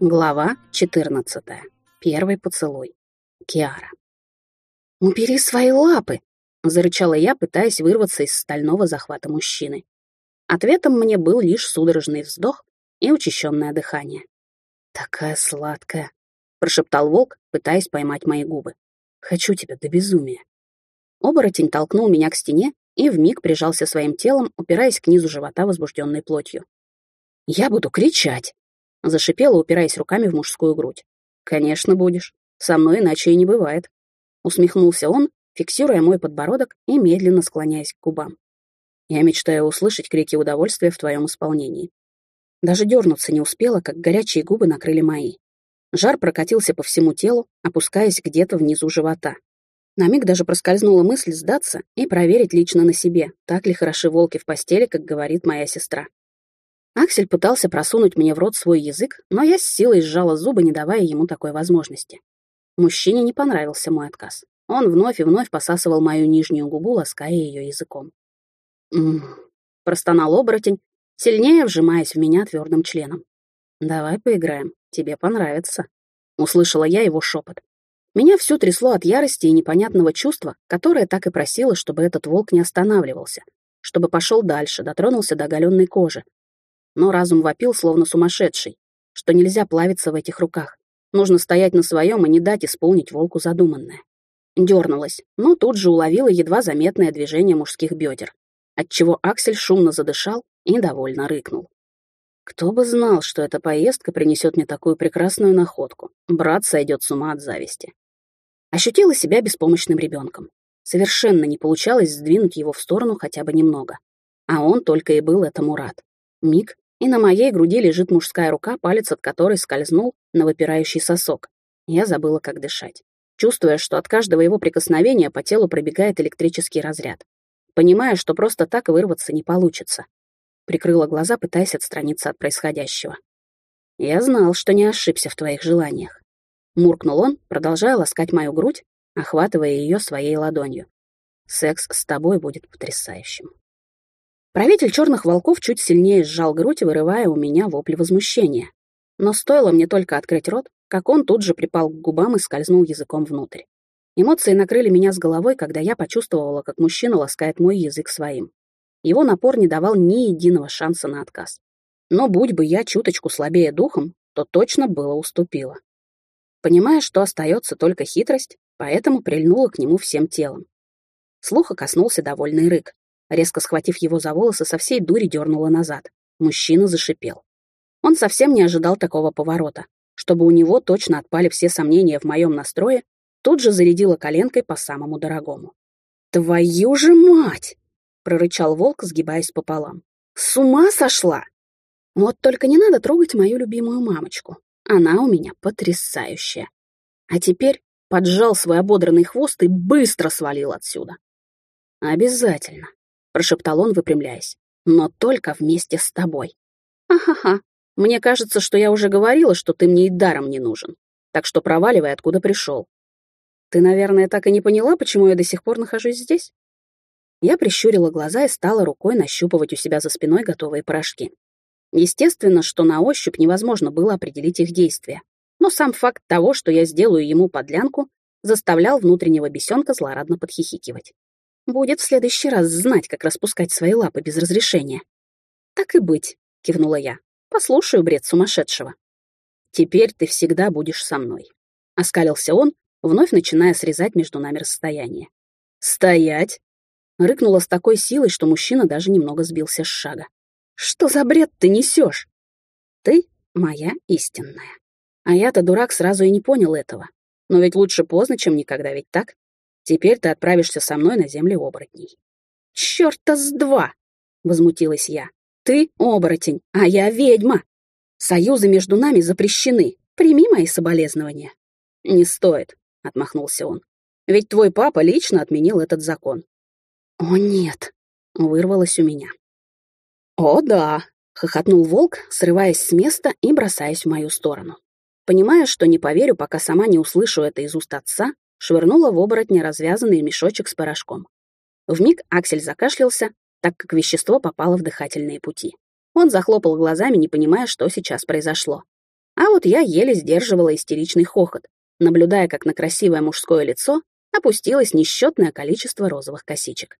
Глава 14. Первый поцелуй. Киара. «Убери свои лапы!» — зарычала я, пытаясь вырваться из стального захвата мужчины. Ответом мне был лишь судорожный вздох и учащенное дыхание. «Такая сладкая!» — прошептал волк, пытаясь поймать мои губы. «Хочу тебя до безумия!» Оборотень толкнул меня к стене и вмиг прижался своим телом, упираясь к низу живота возбужденной плотью. «Я буду кричать!» Зашипела, упираясь руками в мужскую грудь. «Конечно будешь. Со мной иначе и не бывает». Усмехнулся он, фиксируя мой подбородок и медленно склоняясь к губам. «Я мечтаю услышать крики удовольствия в твоем исполнении». Даже дернуться не успела, как горячие губы накрыли мои. Жар прокатился по всему телу, опускаясь где-то внизу живота. На миг даже проскользнула мысль сдаться и проверить лично на себе, так ли хороши волки в постели, как говорит моя сестра. Аксель пытался просунуть мне в рот свой язык, но я с силой сжала зубы, не давая ему такой возможности. Мужчине не понравился мой отказ. Он вновь и вновь посасывал мою нижнюю губу, лаская ее языком. «М-м-м», простонал оборотень, сильнее вжимаясь в меня твердым членом. «Давай поиграем, тебе понравится», — услышала я его шепот. Меня все трясло от ярости и непонятного чувства, которое так и просило, чтобы этот волк не останавливался, чтобы пошел дальше, дотронулся до оголенной кожи, но разум вопил, словно сумасшедший, что нельзя плавиться в этих руках. Нужно стоять на своем и не дать исполнить волку задуманное. Дернулась, но тут же уловила едва заметное движение мужских бедер, отчего Аксель шумно задышал и довольно рыкнул. Кто бы знал, что эта поездка принесет мне такую прекрасную находку. Брат сойдет с ума от зависти. Ощутила себя беспомощным ребенком. Совершенно не получалось сдвинуть его в сторону хотя бы немного. А он только и был этому рад. Миг, и на моей груди лежит мужская рука, палец от которой скользнул на выпирающий сосок. Я забыла, как дышать, чувствуя, что от каждого его прикосновения по телу пробегает электрический разряд. Понимая, что просто так вырваться не получится. Прикрыла глаза, пытаясь отстраниться от происходящего. «Я знал, что не ошибся в твоих желаниях». Муркнул он, продолжая ласкать мою грудь, охватывая ее своей ладонью. «Секс с тобой будет потрясающим». Правитель черных волков чуть сильнее сжал грудь, вырывая у меня вопли возмущения. Но стоило мне только открыть рот, как он тут же припал к губам и скользнул языком внутрь. Эмоции накрыли меня с головой, когда я почувствовала, как мужчина ласкает мой язык своим. Его напор не давал ни единого шанса на отказ. Но будь бы я чуточку слабее духом, то точно было уступила. Понимая, что остается только хитрость, поэтому прильнула к нему всем телом. Слуха коснулся довольный рык. Резко схватив его за волосы, со всей дури дернула назад. Мужчина зашипел. Он совсем не ожидал такого поворота. Чтобы у него точно отпали все сомнения в моем настрое, тут же зарядила коленкой по самому дорогому. «Твою же мать!» — прорычал волк, сгибаясь пополам. «С ума сошла! Вот только не надо трогать мою любимую мамочку. Она у меня потрясающая. А теперь поджал свой ободранный хвост и быстро свалил отсюда. Обязательно прошептал он, выпрямляясь. «Но только вместе с тобой». «Ахаха, мне кажется, что я уже говорила, что ты мне и даром не нужен. Так что проваливай, откуда пришел. Ты, наверное, так и не поняла, почему я до сих пор нахожусь здесь?» Я прищурила глаза и стала рукой нащупывать у себя за спиной готовые порошки. Естественно, что на ощупь невозможно было определить их действия. Но сам факт того, что я сделаю ему подлянку, заставлял внутреннего бесенка злорадно подхихикивать. Будет в следующий раз знать, как распускать свои лапы без разрешения. Так и быть, кивнула я. Послушаю бред сумасшедшего. Теперь ты всегда будешь со мной. Оскалился он, вновь начиная срезать между нами расстояние. «Стоять!» — рыкнула с такой силой, что мужчина даже немного сбился с шага. «Что за бред ты несешь?» «Ты моя истинная. А я-то, дурак, сразу и не понял этого. Но ведь лучше поздно, чем никогда, ведь так?» Теперь ты отправишься со мной на земли оборотней». «Чёрта с два!» — возмутилась я. «Ты оборотень, а я ведьма. Союзы между нами запрещены. Прими мои соболезнования». «Не стоит», — отмахнулся он. «Ведь твой папа лично отменил этот закон». «О, нет!» — вырвалось у меня. «О, да!» — хохотнул волк, срываясь с места и бросаясь в мою сторону. Понимая, что не поверю, пока сама не услышу это из уст отца, швырнула в оборотня развязанный мешочек с порошком. Вмиг Аксель закашлялся, так как вещество попало в дыхательные пути. Он захлопал глазами, не понимая, что сейчас произошло. А вот я еле сдерживала истеричный хохот, наблюдая, как на красивое мужское лицо опустилось несчетное количество розовых косичек.